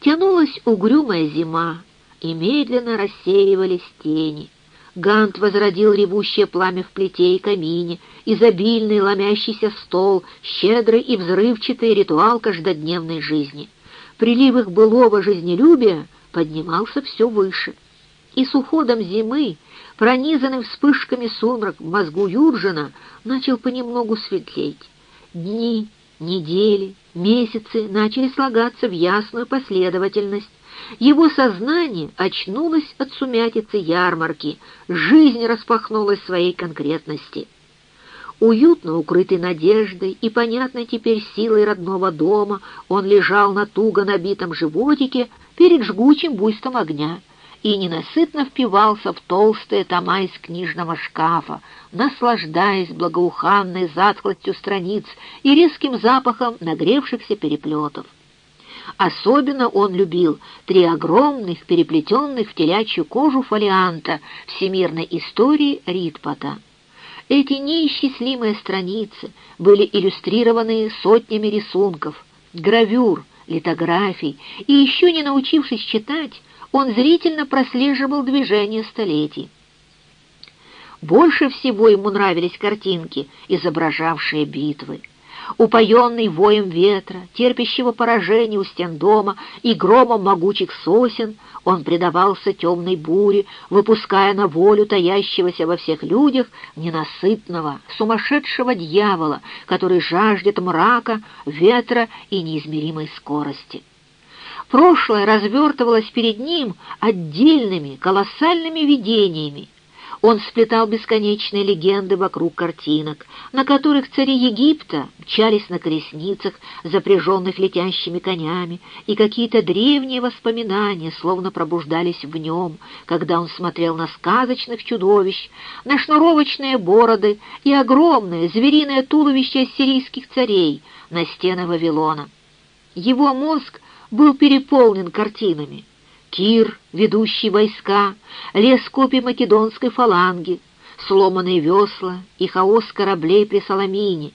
Тянулась угрюмая зима, и медленно рассеивались тени. Гант возродил ревущее пламя в плите и камине, изобильный ломящийся стол, щедрый и взрывчатый ритуал каждодневной жизни. Прилив их былого жизнелюбия поднимался все выше. И с уходом зимы, пронизанным вспышками сумрак в мозгу Юржина, начал понемногу светлеть. Дни, недели, месяцы начали слагаться в ясную последовательность. Его сознание очнулось от сумятицы ярмарки, жизнь распахнулась своей конкретности. Уютно укрытый надеждой и понятной теперь силой родного дома, он лежал на туго набитом животике перед жгучим буйством огня и ненасытно впивался в толстые тома из книжного шкафа, наслаждаясь благоуханной затхлостью страниц и резким запахом нагревшихся переплетов. Особенно он любил три огромных, переплетенных в телячью кожу фолианта всемирной истории Ритпота. Эти неисчислимые страницы были иллюстрированы сотнями рисунков, гравюр, литографий, и еще не научившись читать, он зрительно прослеживал движение столетий. Больше всего ему нравились картинки, изображавшие битвы. Упоенный воем ветра, терпящего поражения у стен дома и громом могучих сосен, он предавался темной буре, выпуская на волю таящегося во всех людях ненасытного, сумасшедшего дьявола, который жаждет мрака, ветра и неизмеримой скорости. Прошлое развертывалось перед ним отдельными, колоссальными видениями. Он сплетал бесконечные легенды вокруг картинок, на которых цари Египта мчались на колесницах, запряженных летящими конями, и какие-то древние воспоминания словно пробуждались в нем, когда он смотрел на сказочных чудовищ, на шнуровочные бороды и огромное звериное туловище ассирийских царей на стены Вавилона. Его мозг был переполнен картинами. Кир, ведущий войска, лес копий македонской фаланги, сломанные весла и хаос кораблей при Соломине,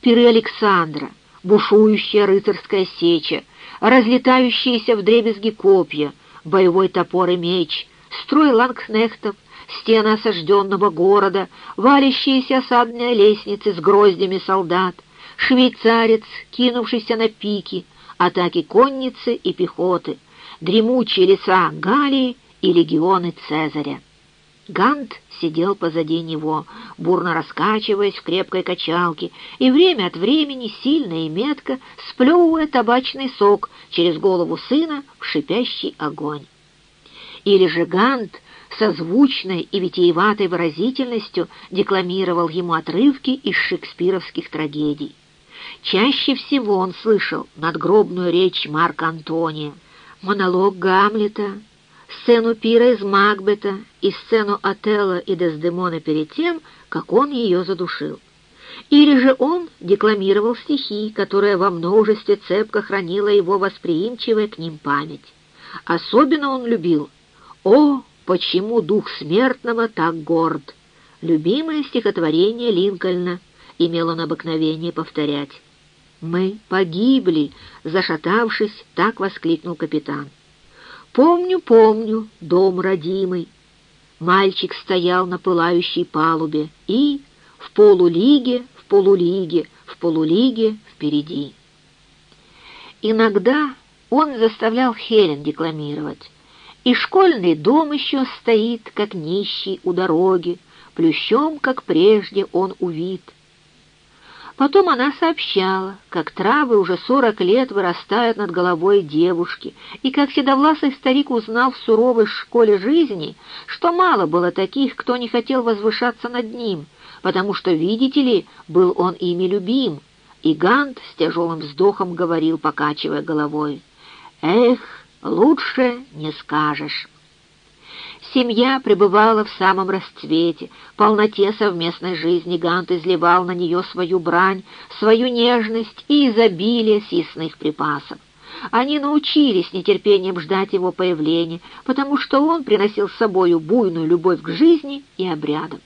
пиры Александра, бушующая рыцарская сеча, разлетающиеся в дребезги копья, боевой топор и меч, строй лангснехтов, стены осажденного города, валящиеся осадные лестницы с гроздями солдат, швейцарец, кинувшийся на пики, атаки конницы и пехоты, дремучие леса Галии и легионы Цезаря. Гант сидел позади него, бурно раскачиваясь в крепкой качалке и время от времени сильно и метко сплевывая табачный сок через голову сына в шипящий огонь. Или же Гант со звучной и витиеватой выразительностью декламировал ему отрывки из шекспировских трагедий. Чаще всего он слышал надгробную речь Марка Антония, монолог Гамлета, сцену пира из Макбета и сцену Отелла и Дездемона перед тем, как он ее задушил. Или же он декламировал стихи, которые во множестве цепко хранила его восприимчивая к ним память. Особенно он любил «О, почему дух смертного так горд!» Любимое стихотворение Линкольна имел он обыкновение повторять. «Мы погибли!» — зашатавшись, так воскликнул капитан. «Помню, помню, дом родимый». Мальчик стоял на пылающей палубе и в полулиге, в полулиге, в полулиге впереди. Иногда он заставлял Хелен декламировать, и школьный дом еще стоит, как нищий у дороги, плющом, как прежде, он увид. Потом она сообщала, как травы уже сорок лет вырастают над головой девушки, и как седовласый старик узнал в суровой школе жизни, что мало было таких, кто не хотел возвышаться над ним, потому что, видите ли, был он ими любим. И Гант с тяжелым вздохом говорил, покачивая головой, «Эх, лучше не скажешь». Семья пребывала в самом расцвете, полноте совместной жизни Гант изливал на нее свою брань, свою нежность и изобилие съестных припасов. Они научились нетерпением ждать его появления, потому что он приносил с собою буйную любовь к жизни и обрядам.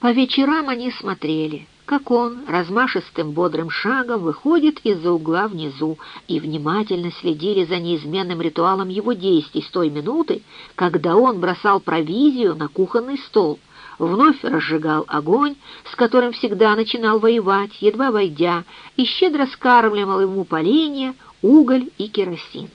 По вечерам они смотрели, как он размашистым бодрым шагом выходит из-за угла внизу, и внимательно следили за неизменным ритуалом его действий с той минуты, когда он бросал провизию на кухонный стол, вновь разжигал огонь, с которым всегда начинал воевать, едва войдя, и щедро скармливал ему поленья, уголь и керосин.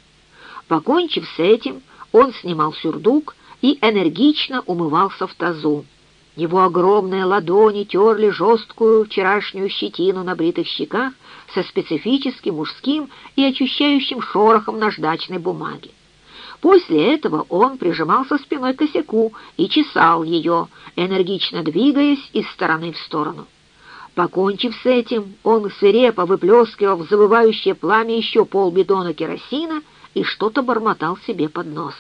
Покончив с этим, он снимал сюрдук и энергично умывался в тазу. Его огромные ладони терли жесткую вчерашнюю щетину на бритых щеках со специфическим мужским и очищающим шорохом наждачной бумаги. После этого он прижимался спиной к косяку и чесал ее, энергично двигаясь из стороны в сторону. Покончив с этим, он свирепо выплескивал в забывающее пламя еще полбидона керосина и что-то бормотал себе под нос.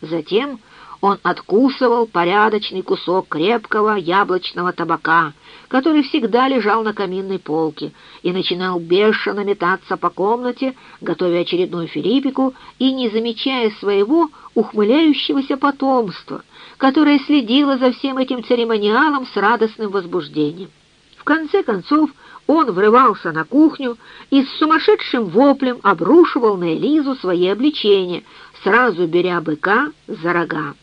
Затем он откусывал порядочный кусок крепкого яблочного табака, который всегда лежал на каминной полке, и начинал бешено метаться по комнате, готовя очередную филиппику и не замечая своего ухмыляющегося потомства, которое следило за всем этим церемониалом с радостным возбуждением. В конце концов он врывался на кухню и с сумасшедшим воплем обрушивал на Элизу свои обличения, сразу беря быка за рога.